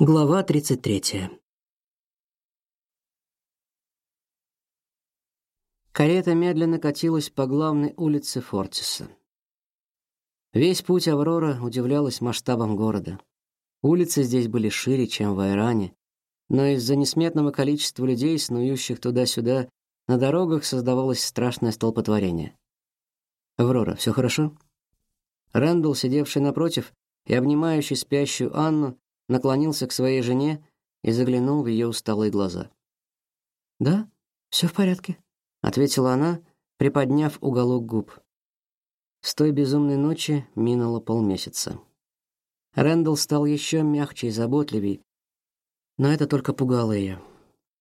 Глава 33. Карета медленно катилась по главной улице Фортиса. Весь путь Аврора удивлялась масштабам города. Улицы здесь были шире, чем в Айране, но из-за несметного количества людей, снующих туда-сюда, на дорогах создавалось страшное столпотворение. «Аврора, все хорошо?» Рэндалл, сидевший напротив и обнимающий спящую Анну, наклонился к своей жене и заглянул в ее усталые глаза. "Да, все в порядке", ответила она, приподняв уголок губ. С той безумной ночи минуло полмесяца. Рэндалл стал еще мягче и заботливей, но это только пугало ее.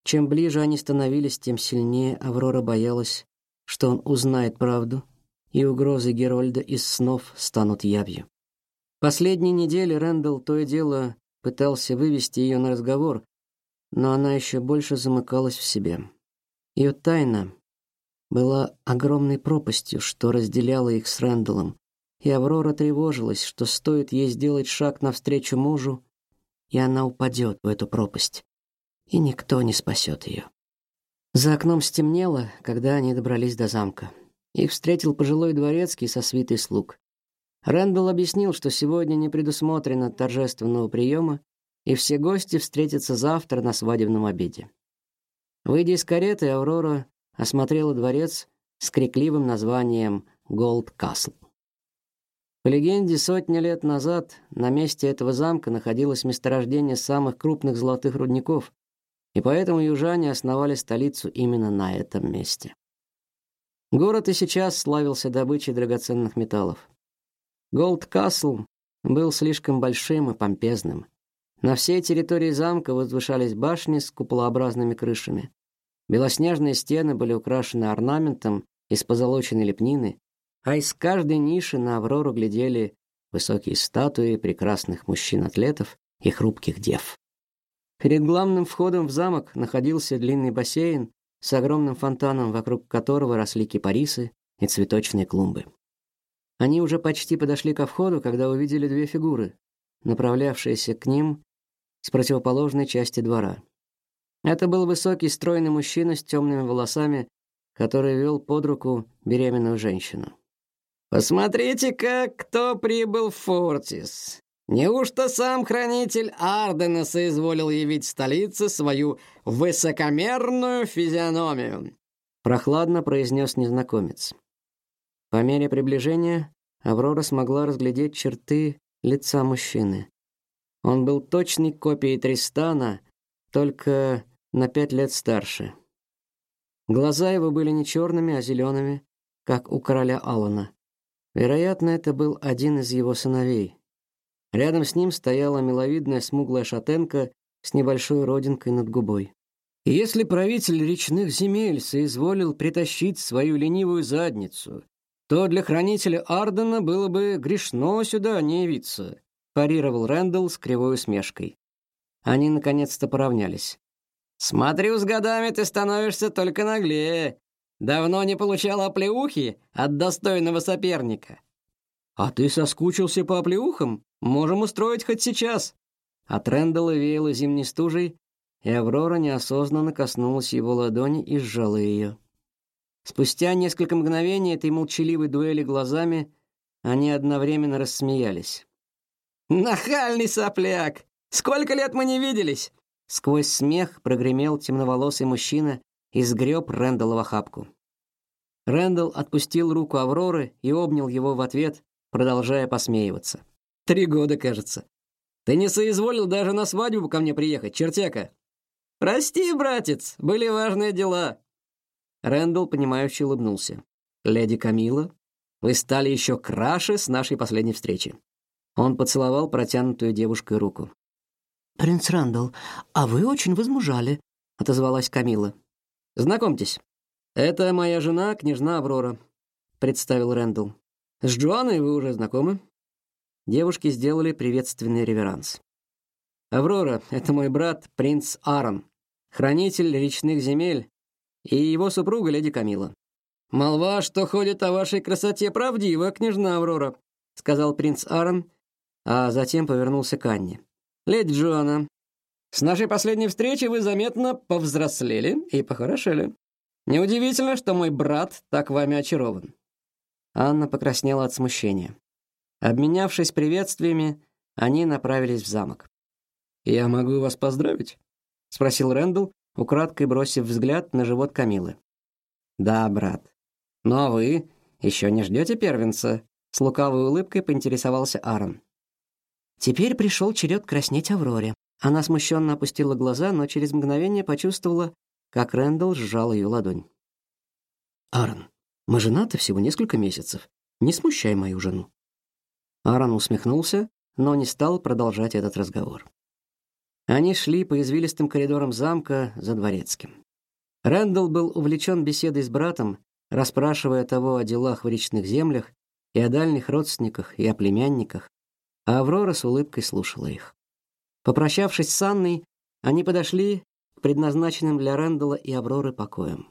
Чем ближе они становились, тем сильнее Аврора боялась, что он узнает правду, и угрозы Герольда из снов станут явью. Последние недели Рэндалл то и дело пытался вывести ее на разговор, но она еще больше замыкалась в себе. Ее тайна была огромной пропастью, что разделяла их с Рэндаллом, и Аврора тревожилась, что стоит ей сделать шаг навстречу мужу, и она упадет в эту пропасть, и никто не спасет ее. За окном стемнело, когда они добрались до замка. Их встретил пожилой дворецкий со свитой слуг. Рэндалл объяснил, что сегодня не предусмотрено торжественного приема, и все гости встретятся завтра на свадебном обеде. Выйдя из кареты, Аврора осмотрела дворец с крикливым названием Голд Касл. По легенде, сотни лет назад на месте этого замка находилось месторождение самых крупных золотых рудников, и поэтому южане основали столицу именно на этом месте. Город и сейчас славился добычей драгоценных металлов. Голд Касл был слишком большим и помпезным. На всей территории замка возвышались башни с куполообразными крышами. Белоснежные стены были украшены орнаментом из позолоченной лепнины, а из каждой ниши на Аврору глядели высокие статуи прекрасных мужчин-атлетов и хрупких дев. Перед главным входом в замок находился длинный бассейн с огромным фонтаном, вокруг которого росли кипарисы и цветочные клумбы. Они уже почти подошли ко входу, когда увидели две фигуры, направлявшиеся к ним с противоположной части двора. Это был высокий, стройный мужчина с темными волосами, который вел под руку беременную женщину. Посмотрите, как кто прибыл в Фортис. Неужто сам хранитель Ардена соизволил явить столице свою высокомерную физиономию? Прохладно произнес незнакомец. По мере приближения Аврора смогла разглядеть черты лица мужчины. Он был точной копией Тристана, только на пять лет старше. Глаза его были не черными, а зелеными, как у короля Алана. Вероятно, это был один из его сыновей. Рядом с ним стояла миловидная смуглая шатенка с небольшой родинкой над губой. Если правитель речных земель соизволил притащить свою ленивую задницу то для хранителя Ардена было бы грешно сюда не явиться, парировал Рэндалл с кривой усмешкой. Они наконец-то поравнялись. Смотрю, с годами ты становишься только наглее. Давно не получал оплеухи от достойного соперника. А ты соскучился по оплеухам? Можем устроить хоть сейчас. От Рэндалла веяло зимней стужей, и Аврора неосознанно коснулась его ладони и сжала ее. Спустя несколько мгновений этой молчаливой дуэли глазами они одновременно рассмеялись. «Нахальный сопляк! Сколько лет мы не виделись!» Сквозь смех прогремел темноволосый мужчина и сгреб Рэндалла в охапку. Рэндалл отпустил руку Авроры и обнял его в ответ, продолжая посмеиваться. «Три года, кажется. Ты не соизволил даже на свадьбу ко мне приехать, чертяка!» «Прости, братец, были важные дела. Рэндалл, понимающе улыбнулся. «Леди Камила, вы стали еще краше с нашей последней встречи». Он поцеловал протянутую девушкой руку. «Принц Рэндалл, а вы очень возмужали», — отозвалась Камила. «Знакомьтесь, это моя жена, княжна Аврора», — представил Рэндалл. «С Джоанной вы уже знакомы?» Девушки сделали приветственный реверанс. «Аврора — это мой брат, принц Аарон, хранитель речных земель и его супруга леди Камила. Молва, что ходит о вашей красоте, правдива, княжна Аврора, сказал принц Аарон, а затем повернулся к Анне. Леди Джоанна, С нашей последней встречи вы заметно повзрослели и похорошели. Неудивительно, что мой брат так вами очарован. Анна покраснела от смущения. Обменявшись приветствиями, они направились в замок. Я могу вас поздравить, спросил Рэндалл, украдкой бросив взгляд на живот Камилы. Да, брат. Но вы еще не ждете первенца, с лукавой улыбкой поинтересовался Аарон. Теперь пришел черед краснеть Авроре. Она смущенно опустила глаза, но через мгновение почувствовала, как Рэндалл сжал ее ладонь. Аарон, мы женаты всего несколько месяцев. Не смущай мою жену. Аарон усмехнулся, но не стал продолжать этот разговор. Они шли по извилистым коридорам замка за дворецким. Рэндалл был увлечен беседой с братом, расспрашивая того о делах в речных землях и о дальних родственниках и о племянниках, а Аврора с улыбкой слушала их. Попрощавшись с Анной, они подошли к предназначенным для Рэндалла и Авроры покоям.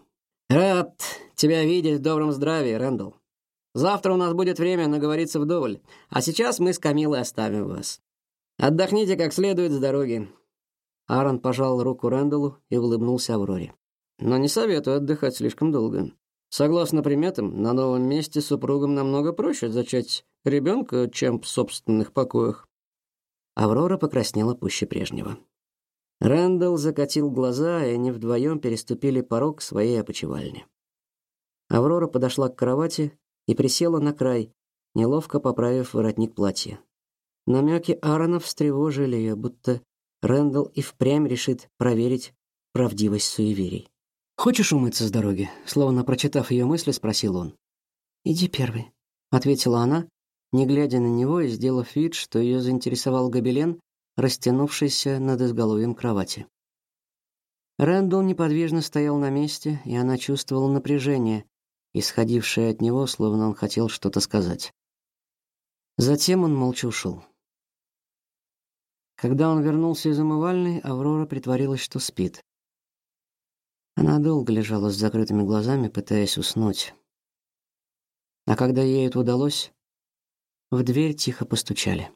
«Рад тебя видеть в добром здравии, Рэндалл. Завтра у нас будет время наговориться вдоволь, а сейчас мы с Камилой оставим вас. Отдохните как следует с дороги». Аарон пожал руку Рэндаллу и улыбнулся Авроре. «Но не советую отдыхать слишком долго. Согласно приметам, на новом месте супругам намного проще зачать ребенка, чем в собственных покоях. Аврора покраснела пуще прежнего. Рэндалл закатил глаза, и они вдвоем переступили порог своей опочивальни. Аврора подошла к кровати и присела на край, неловко поправив воротник платья. Намеки Аарона встревожили ее, будто Рэндалл и впрямь решит проверить правдивость суеверий. Хочешь умыться с дороги? Словно прочитав ее мысли, спросил он. Иди первый, ответила она, не глядя на него и сделав вид, что ее заинтересовал гобелен, растянувшийся над изголовьем кровати. Рэндалл неподвижно стоял на месте, и она чувствовала напряжение, исходившее от него, словно он хотел что-то сказать. Затем он молча ушел. Когда он вернулся из умывальной, Аврора притворилась, что спит. Она долго лежала с закрытыми глазами, пытаясь уснуть. А когда ей это удалось, в дверь тихо постучали.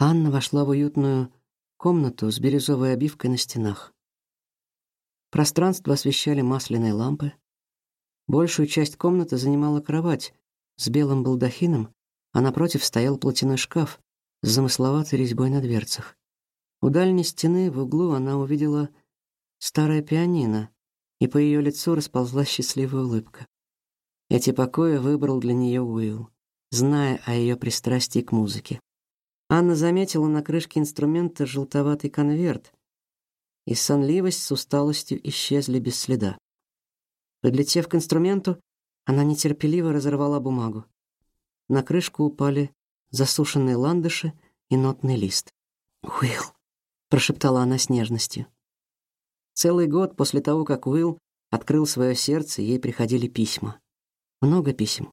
Анна вошла в уютную комнату с бирюзовой обивкой на стенах. Пространство освещали масляные лампы. Большую часть комнаты занимала кровать с белым балдахином, а напротив стоял платяной шкаф с замысловатой резьбой на дверцах. У дальней стены в углу она увидела старое пианино, и по ее лицу расползлась счастливая улыбка. Эти покои выбрал для нее Уилл, зная о ее пристрастии к музыке. Анна заметила на крышке инструмента желтоватый конверт, и сонливость с усталостью исчезли без следа. Подлетев к инструменту, она нетерпеливо разорвала бумагу. На крышку упали засушенные ландыши и нотный лист. «Уилл», — прошептала она с нежностью. Целый год после того, как Уилл открыл свое сердце, ей приходили письма. Много писем.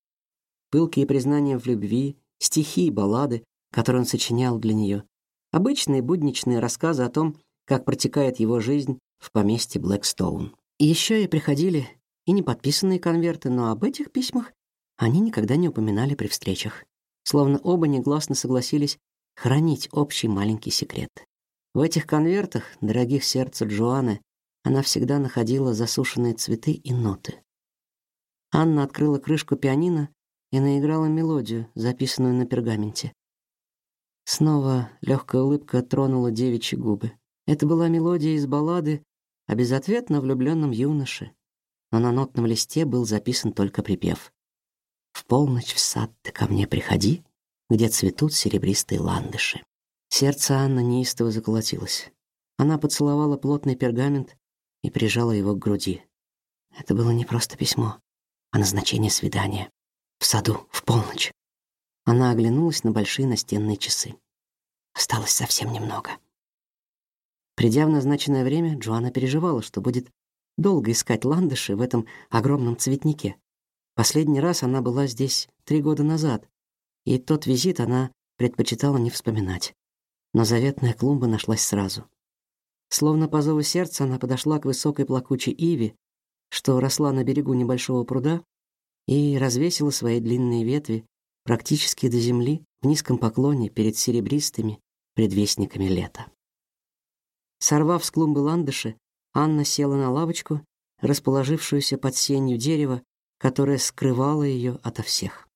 Пылкие признания в любви, стихи и баллады, которые он сочинял для нее. Обычные будничные рассказы о том, как протекает его жизнь в поместье Блэкстоун. И еще ей приходили и неподписанные конверты, но об этих письмах они никогда не упоминали при встречах. Словно оба негласно согласились хранить общий маленький секрет. В этих конвертах, дорогих сердцу Джоанны, она всегда находила засушенные цветы и ноты. Анна открыла крышку пианино и наиграла мелодию, записанную на пергаменте. Снова легкая улыбка тронула девичьи губы. Это была мелодия из баллады о безответно влюбленном юноше, но на нотном листе был записан только припев. «В полночь в сад ты ко мне приходи, где цветут серебристые ландыши». Сердце Анны неистово заколотилось. Она поцеловала плотный пергамент и прижала его к груди. Это было не просто письмо, а назначение свидания. В саду, в полночь. Она оглянулась на большие настенные часы. Осталось совсем немного. Придя в назначенное время, Джоанна переживала, что будет долго искать ландыши в этом огромном цветнике. Последний раз она была здесь три года назад, и тот визит она предпочитала не вспоминать. Но заветная клумба нашлась сразу. Словно по зову сердца она подошла к высокой плакучей иве, что росла на берегу небольшого пруда, и развесила свои длинные ветви практически до земли в низком поклоне перед серебристыми предвестниками лета. Сорвав с клумбы ландыши, Анна села на лавочку, расположившуюся под сенью дерева, которое скрывало ее ото всех.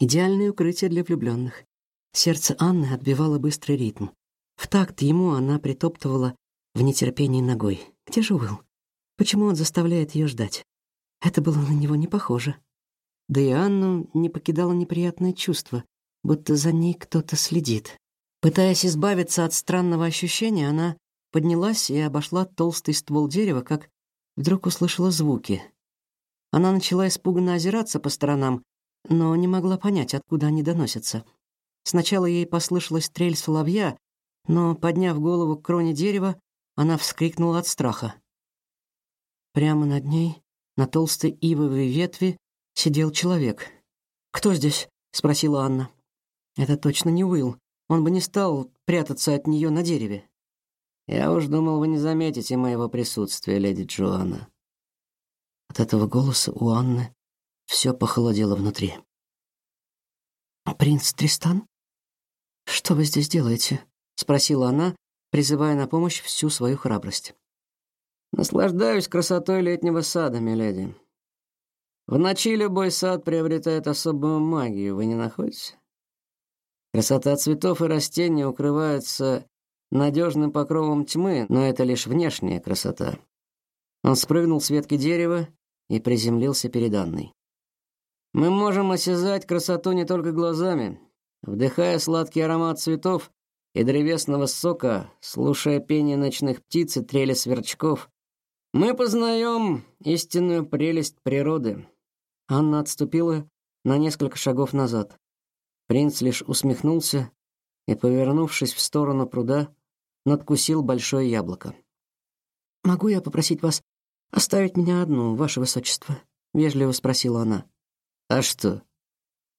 Идеальное укрытие для влюбленных. Сердце Анны отбивало быстрый ритм. В такт ему она притоптывала в нетерпении ногой. Где же Уилл? Почему он заставляет ее ждать? Это было на него не похоже. Да и Анну не покидало неприятное чувство, будто за ней кто-то следит. Пытаясь избавиться от странного ощущения, она поднялась и обошла толстый ствол дерева, как вдруг услышала звуки. Она начала испуганно озираться по сторонам, но не могла понять, откуда они доносятся. Сначала ей послышалась трель соловья, но, подняв голову к кроне дерева, она вскрикнула от страха. Прямо над ней, на толстой ивовой ветви, сидел человек. «Кто здесь?» — спросила Анна. «Это точно не Уилл. Он бы не стал прятаться от нее на дереве». «Я уж думал, вы не заметите моего присутствия, леди Джоанна». От этого голоса у Анны все похолодело внутри. «Принц Тристан? Что вы здесь делаете?» — спросила она, призывая на помощь всю свою храбрость. «Наслаждаюсь красотой летнего сада, миледи. В ночи любой сад приобретает особую магию, вы не находите? Красота цветов и растений укрывается надежным покровом тьмы, но это лишь внешняя красота». Он спрыгнул с ветки дерева и приземлился перед Анной. Мы можем осязать красоту не только глазами, вдыхая сладкий аромат цветов и древесного сока, слушая пение ночных птиц и трели сверчков. Мы познаем истинную прелесть природы. Анна отступила на несколько шагов назад. Принц лишь усмехнулся и, повернувшись в сторону пруда, надкусил большое яблоко. Могу я попросить вас оставить меня одну, ваше высочество? вежливо спросила она. А что?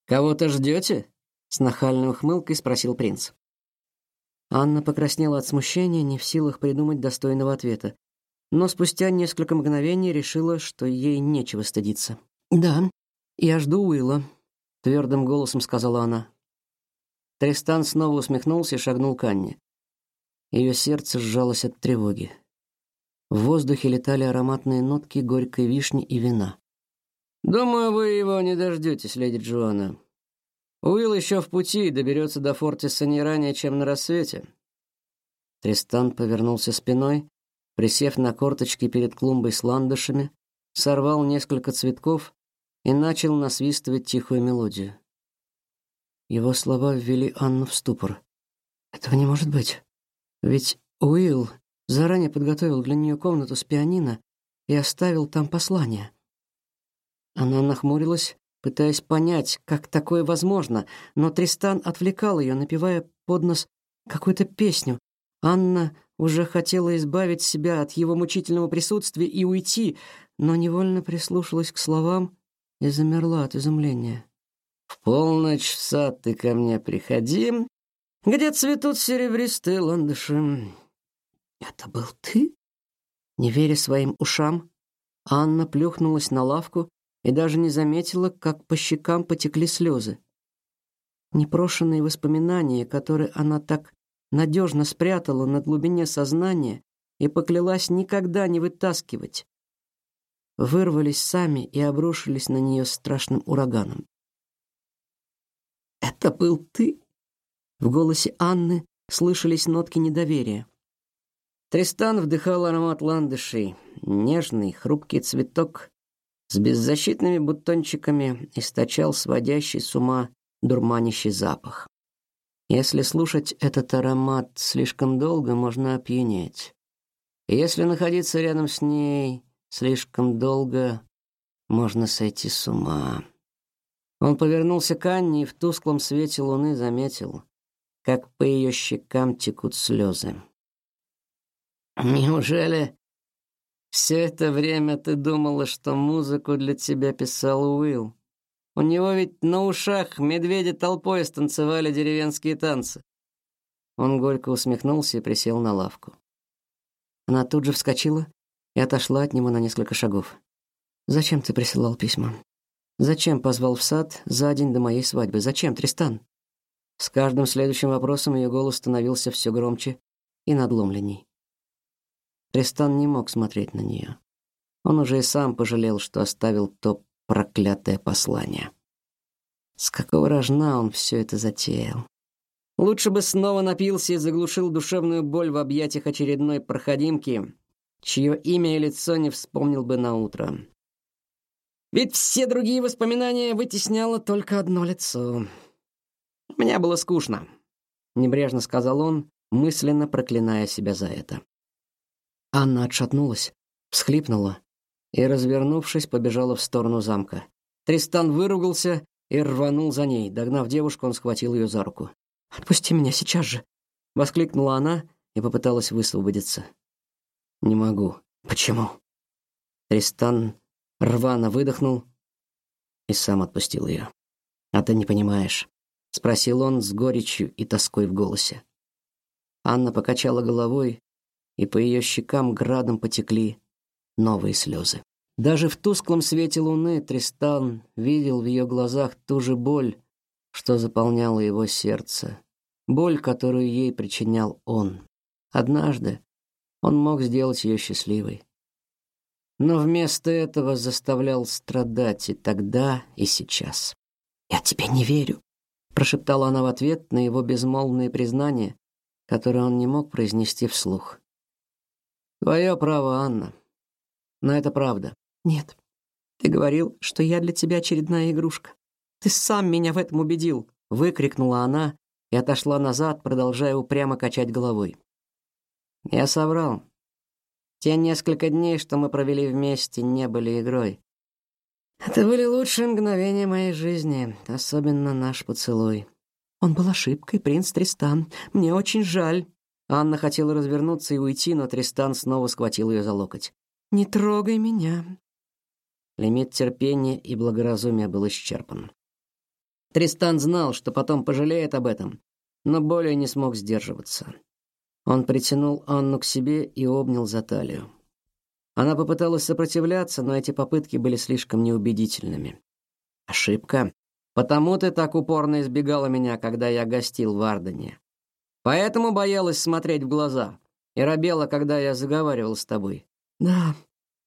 Кого-то ждете? С нахальной ухмылкой спросил принц. Анна покраснела от смущения, не в силах придумать достойного ответа, но спустя несколько мгновений решила, что ей нечего стыдиться. "Да, я жду Уилла", твердым голосом сказала она. Тристан снова усмехнулся и шагнул к Анне. Ее сердце сжалось от тревоги. В воздухе летали ароматные нотки горькой вишни и вина. Думаю, вы его не дождетесь, леди Джоанна. Уилл еще в пути и доберется до Фортиса не ранее, чем на рассвете. Тристан повернулся спиной, присев на корточки перед клумбой с ландышами, сорвал несколько цветков и начал насвистывать тихую мелодию. Его слова ввели Анну в ступор. Этого не может быть. Ведь Уилл заранее подготовил для нее комнату с пианино и оставил там послание. Она нахмурилась, пытаясь понять, как такое возможно, но Тристан отвлекал ее, напевая под нос какую-то песню. Анна уже хотела избавить себя от его мучительного присутствия и уйти, но невольно прислушалась к словам и замерла от изумления. «В полночь в сад ты ко мне приходи, где цветут серебристые ландыши». «Это был ты?» Не веря своим ушам, Анна плюхнулась на лавку и даже не заметила, как по щекам потекли слезы. Непрошенные воспоминания, которые она так надежно спрятала на глубине сознания и поклялась никогда не вытаскивать, вырвались сами и обрушились на нее страшным ураганом. «Это был ты?» В голосе Анны слышались нотки недоверия. Тристан вдыхал аромат ландышей, нежный, хрупкий цветок, с беззащитными бутончиками источал сводящий с ума дурманящий запах. Если слушать этот аромат слишком долго, можно опьянеть. если находиться рядом с ней слишком долго, можно сойти с ума. Он повернулся к Анне и в тусклом свете луны заметил, как по ее щекам текут слезы. «Неужели все это время ты думала, что музыку для тебя писал Уилл. У него ведь на ушах медведи толпой станцевали деревенские танцы. Он горько усмехнулся и присел на лавку. Она тут же вскочила и отошла от него на несколько шагов. Зачем ты присылал письма? Зачем позвал в сад за день до моей свадьбы? Зачем, Тристан? С каждым следующим вопросом ее голос становился все громче и надломленней. Тристан не мог смотреть на нее. Он уже и сам пожалел, что оставил то проклятое послание. С какого рожна он все это затеял? Лучше бы снова напился и заглушил душевную боль в объятиях очередной проходимки, чье имя и лицо не вспомнил бы на утро. Ведь все другие воспоминания вытесняло только одно лицо. Мне было скучно, небрежно сказал он, мысленно проклиная себя за это. Анна отшатнулась, всхлипнула и, развернувшись, побежала в сторону замка. Тристан выругался и рванул за ней. Догнав девушку, он схватил ее за руку. "Отпусти меня сейчас же", воскликнула она и попыталась высвободиться. "Не могу. Почему?" Тристан рвано выдохнул и сам отпустил ее. «А ты не понимаешь?» — спросил он с горечью и тоской в голосе. Анна покачала головой, и по ее щекам градом потекли новые слезы. Даже в тусклом свете луны Тристан видел в ее глазах ту же боль, что заполняла его сердце, боль, которую ей причинял он. Однажды он мог сделать ее счастливой но вместо этого заставлял страдать и тогда, и сейчас. «Я тебе не верю», — прошептала она в ответ на его безмолвные признания, которые он не мог произнести вслух. «Твое право, Анна. Но это правда». «Нет. Ты говорил, что я для тебя очередная игрушка. Ты сам меня в этом убедил», — выкрикнула она и отошла назад, продолжая упрямо качать головой. «Я соврал. Те несколько дней, что мы провели вместе, не были игрой. Это были лучшие мгновения моей жизни, особенно наш поцелуй. Он был ошибкой, принц Тристан. Мне очень жаль. Анна хотела развернуться и уйти, но Тристан снова схватил ее за локоть. Не трогай меня. Лимит терпения и благоразумия был исчерпан. Тристан знал, что потом пожалеет об этом, но более не смог сдерживаться. Он притянул Анну к себе и обнял за талию. Она попыталась сопротивляться, но эти попытки были слишком неубедительными. Ошибка. Потому ты так упорно избегала меня, когда я гостил в Ардене. Поэтому боялась смотреть в глаза и робела, когда я заговаривал с тобой. Да,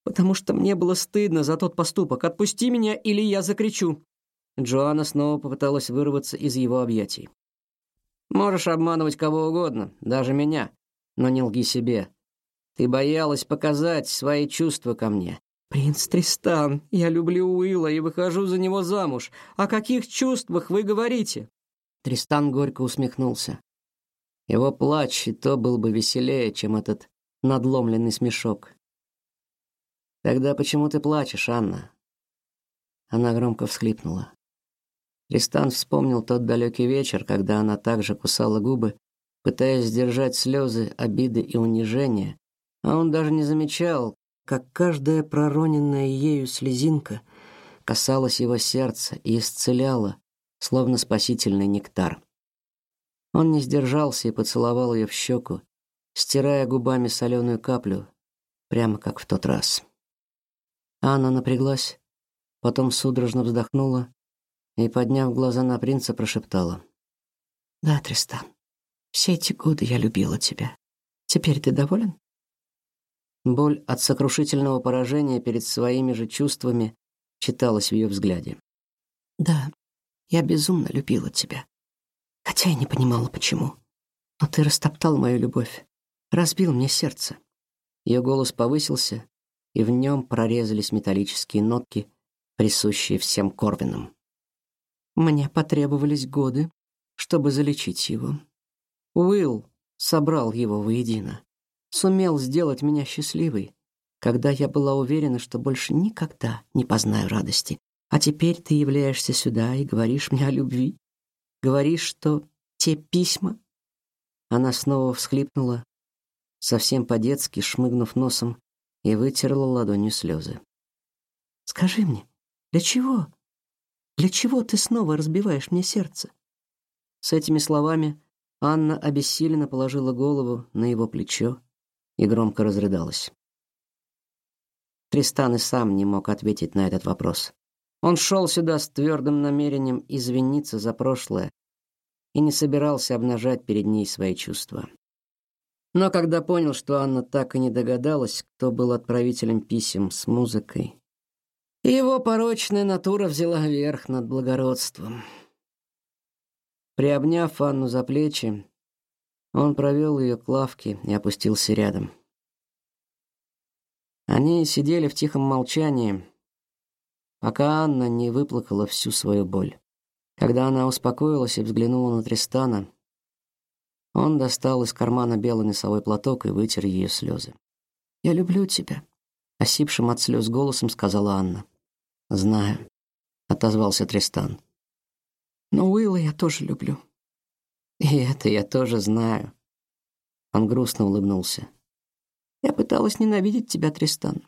потому что мне было стыдно за тот поступок. Отпусти меня, или я закричу. Джоанна снова попыталась вырваться из его объятий. Можешь обманывать кого угодно, даже меня, но не лги себе. Ты боялась показать свои чувства ко мне. Принц Тристан, я люблю Уилла и выхожу за него замуж. О каких чувствах вы говорите? Тристан горько усмехнулся. Его плач и то был бы веселее, чем этот надломленный смешок. Тогда почему ты плачешь, Анна? Она громко всхлипнула. Тристан вспомнил тот далекий вечер, когда она также кусала губы, пытаясь сдержать слезы, обиды и унижения, а он даже не замечал, как каждая пророненная ею слезинка касалась его сердца и исцеляла, словно спасительный нектар. Он не сдержался и поцеловал ее в щеку, стирая губами соленую каплю, прямо как в тот раз. Анна напряглась, потом судорожно вздохнула и, подняв глаза на принца, прошептала. «Да, Тристан, все эти годы я любила тебя. Теперь ты доволен?» Боль от сокрушительного поражения перед своими же чувствами читалась в ее взгляде. «Да, я безумно любила тебя. Хотя я не понимала, почему. Но ты растоптал мою любовь, разбил мне сердце». Ее голос повысился, и в нем прорезались металлические нотки, присущие всем Корвинам. Мне потребовались годы, чтобы залечить его. Уилл собрал его воедино, сумел сделать меня счастливой, когда я была уверена, что больше никогда не познаю радости. А теперь ты являешься сюда и говоришь мне о любви, говоришь, что те письма. Она снова всхлипнула, совсем по-детски шмыгнув носом, и вытерла ладонью слезы. Скажи мне, для чего для чего ты снова разбиваешь мне сердце? С этими словами Анна обессиленно положила голову на его плечо и громко разрыдалась. Тристан и сам не мог ответить на этот вопрос. Он шел сюда с твердым намерением извиниться за прошлое и не собирался обнажать перед ней свои чувства. Но когда понял, что Анна так и не догадалась, кто был отправителем писем с музыкой, его порочная натура взяла верх над благородством. Приобняв Анну за плечи, он провел ее к лавке и опустился рядом. Они сидели в тихом молчании, пока Анна не выплакала всю свою боль. Когда она успокоилась и взглянула на Тристана, он достал из кармана белый носовой платок и вытер ее слезы. «Я люблю тебя», — осипшим от слез голосом сказала Анна. «Знаю», — отозвался Тристан. «Но Уилла я тоже люблю». «И это я тоже знаю». Он грустно улыбнулся. «Я пыталась ненавидеть тебя, Тристан.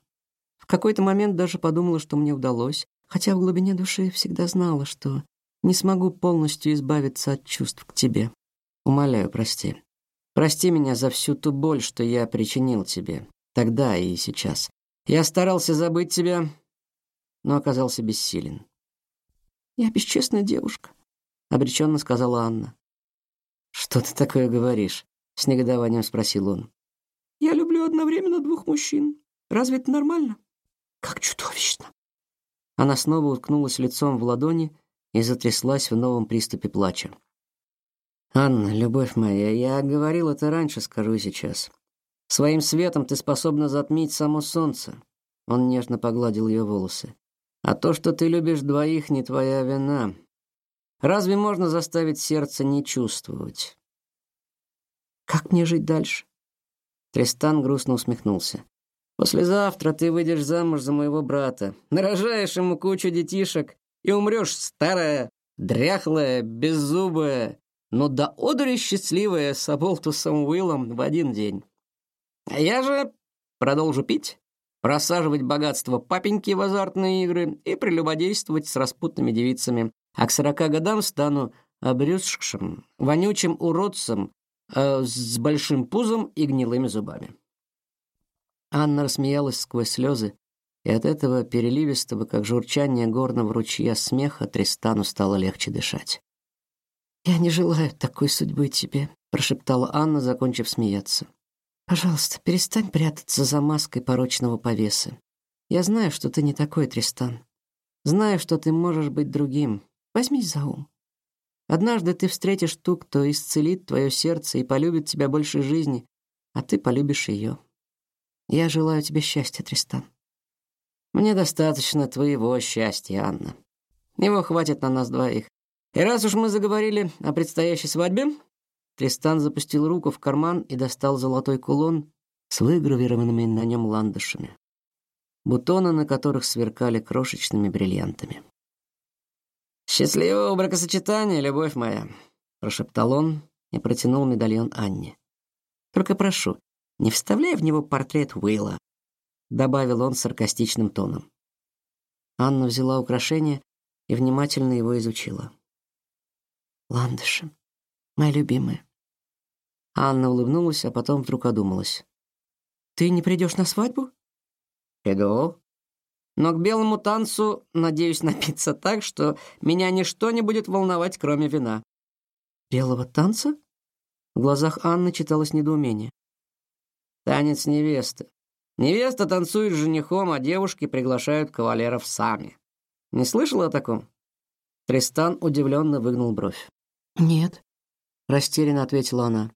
В какой-то момент даже подумала, что мне удалось, хотя в глубине души всегда знала, что не смогу полностью избавиться от чувств к тебе. Умоляю, прости. Прости меня за всю ту боль, что я причинил тебе, тогда и сейчас. Я старался забыть тебя, но оказался бессилен. Я бесчестная девушка, обреченно сказала Анна. Что ты такое говоришь? с негодованием спросил он. Я люблю одновременно двух мужчин. Разве это нормально? Как чудовищно. Она снова уткнулась лицом в ладони и затряслась в новом приступе плача. Анна, любовь моя, я говорил это раньше, скажу сейчас. Своим светом ты способна затмить само солнце. Он нежно погладил ее волосы. А то, что ты любишь двоих, не твоя вина. Разве можно заставить сердце не чувствовать? Как мне жить дальше? Тристан грустно усмехнулся. Послезавтра ты выйдешь замуж за моего брата, нарожаешь ему кучу детишек и умрешь старая, дряхлая, беззубая, но до одури счастливая с Аболтусом Уиллом в один день. А я же продолжу пить, просаживать богатство папеньки в азартные игры и прелюбодействовать с распутными девицами, а к сорока годам стану обрюзгшим, вонючим уродцем э, с большим пузом и гнилыми зубами. Анна рассмеялась сквозь слезы, и от этого переливистого, как журчание горного ручья смеха, Тристану стало легче дышать. «Я не желаю такой судьбы тебе», — прошептала Анна, закончив смеяться. «Пожалуйста, перестань прятаться за маской порочного повесы. Я знаю, что ты не такой, Тристан. Знаю, что ты можешь быть другим. Возьмись за ум. Однажды ты встретишь ту, кто исцелит твое сердце и полюбит тебя больше жизни, а ты полюбишь ее. Я желаю тебе счастья, Тристан. Мне достаточно твоего счастья, Анна. Его хватит на нас двоих. И раз уж мы заговорили о предстоящей свадьбе, Тристан запустил руку в карман и достал золотой кулон с выгравированными на нем ландышами, бутоны на которых сверкали крошечными бриллиантами. «Счастливого бракосочетания, любовь моя!» — прошептал он и протянул медальон Анне. «Только прошу, не вставляй в него портрет Уилла», — добавил он саркастичным тоном. Анна взяла украшение и внимательно его изучила. Ландыши, моя любимая. Анна улыбнулась, а потом вдруг одумалась. Ты не придешь на свадьбу? Иду. Но к белому танцу надеюсь напиться так, что меня ничто не будет волновать, кроме вина. Белого танца? В глазах Анны читалось недоумение. Танец невесты. Невеста танцует с женихом, а девушки приглашают кавалеров сами. Не слышал о таком? Тристан удивленно выгнул бровь. «Нет», — растерянно ответила она.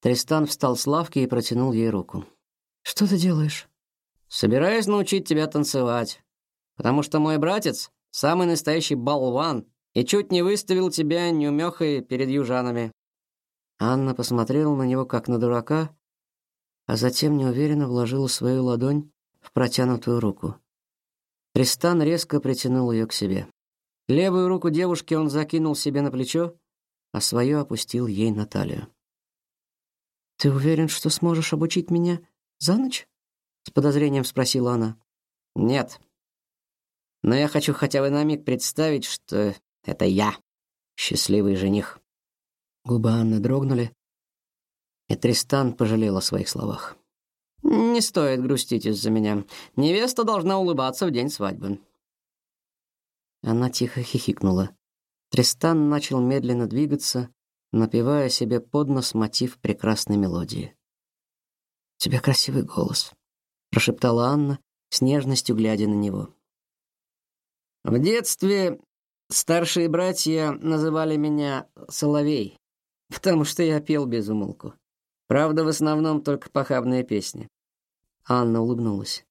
Тристан встал с лавки и протянул ей руку. «Что ты делаешь?» «Собираюсь научить тебя танцевать, потому что мой братец — самый настоящий болван и чуть не выставил тебя неумехой перед южанами». Анна посмотрела на него как на дурака, а затем неуверенно вложила свою ладонь в протянутую руку. Тристан резко притянул ее к себе. Левую руку девушки он закинул себе на плечо, а свое опустил ей на талию. Ты уверен, что сможешь обучить меня за ночь? с подозрением спросила она. Нет. Но я хочу хотя бы на миг представить, что это я, счастливый жених. Губы Анны дрогнули, и Тристан пожалел о своих словах. Не стоит грустить из-за меня. Невеста должна улыбаться в день свадьбы. Она тихо хихикнула. Тристан начал медленно двигаться, напевая себе под нос мотив прекрасной мелодии. У тебя красивый голос, прошептала Анна, с нежностью глядя на него. В детстве старшие братья называли меня Соловей, потому что я пел без умолку. Правда, в основном только похабные песни. Анна улыбнулась.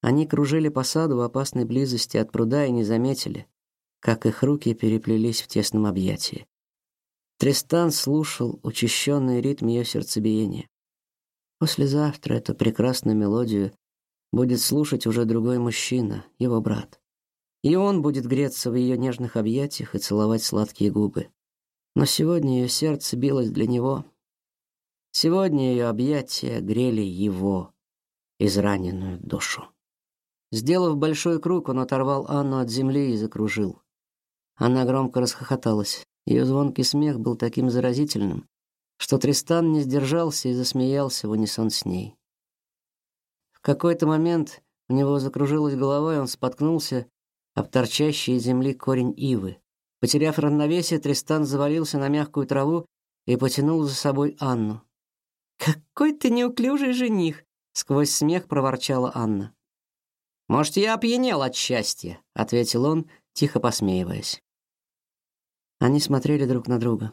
Они кружили по саду в опасной близости от пруда и не заметили, как их руки переплелись в тесном объятии. Тристан слушал учащенный ритм ее сердцебиения. Послезавтра эту прекрасную мелодию будет слушать уже другой мужчина, его брат. И он будет греться в ее нежных объятиях и целовать сладкие губы. Но сегодня ее сердце билось для него. Сегодня ее объятия грели его израненную душу. Сделав большой круг, он оторвал Анну от земли и закружил. Она громко расхохоталась. Ее звонкий смех был таким заразительным, что Тристан не сдержался и засмеялся в унисон с ней. В какой-то момент у него закружилась голова, и он споткнулся об торчащий из земли корень ивы. Потеряв равновесие, Тристан завалился на мягкую траву и потянул за собой Анну. «Какой ты неуклюжий жених!» — сквозь смех проворчала Анна. «Может, я опьянел от счастья?» — ответил он, тихо посмеиваясь. Они смотрели друг на друга.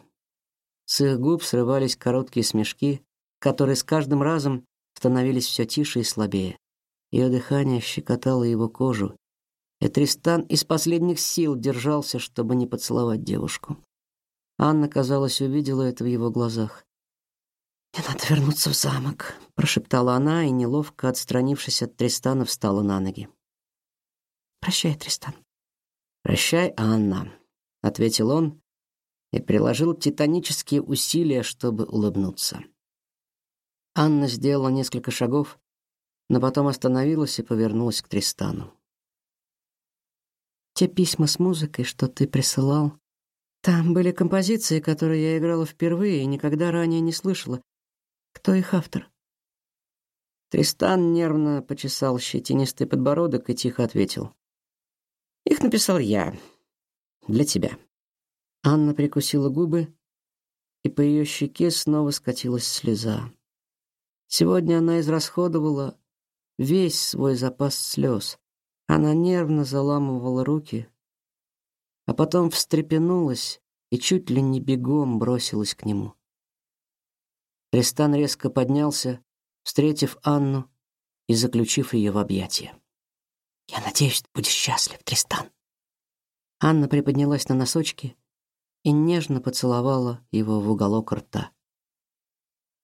С их губ срывались короткие смешки, которые с каждым разом становились все тише и слабее. Ее дыхание щекотало его кожу, и Тристан из последних сил держался, чтобы не поцеловать девушку. Анна, казалось, увидела это в его глазах. «Мне надо вернуться в замок», — прошептала она и, неловко отстранившись от Тристана, встала на ноги. «Прощай, Тристан». «Прощай, Анна», — ответил он и приложил титанические усилия, чтобы улыбнуться. Анна сделала несколько шагов, но потом остановилась и повернулась к Тристану. Те письма с музыкой, что ты присылал, там были композиции, которые я играла впервые и никогда ранее не слышала. Кто их автор? Тристан нервно почесал щетинистый подбородок и тихо ответил: Их написал я для тебя. Анна прикусила губы, и по ее щеке снова скатилась слеза. Сегодня она израсходовала весь свой запас слез. Она нервно заламывала руки, а потом встрепенулась и чуть ли не бегом бросилась к нему. Тристан резко поднялся, встретив Анну и заключив ее в объятия. «Я надеюсь, ты будешь счастлив, Тристан». Анна приподнялась на носочки и нежно поцеловала его в уголок рта.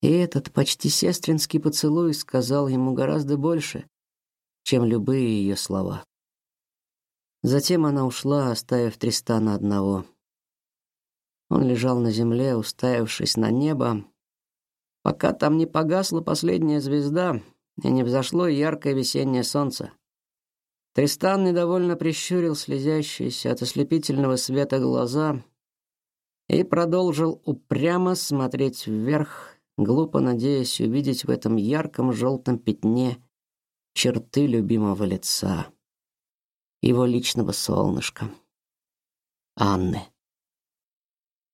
И этот почти сестринский поцелуй сказал ему гораздо больше, чем любые ее слова. Затем она ушла, оставив Тристана одного. Он лежал на земле, уставившись на небо, пока там не погасла последняя звезда и не взошло яркое весеннее солнце. Тристан недовольно прищурил слезящиеся от ослепительного света глаза и продолжил упрямо смотреть вверх, глупо надеясь увидеть в этом ярком желтом пятне черты любимого лица, его личного солнышка, Анны.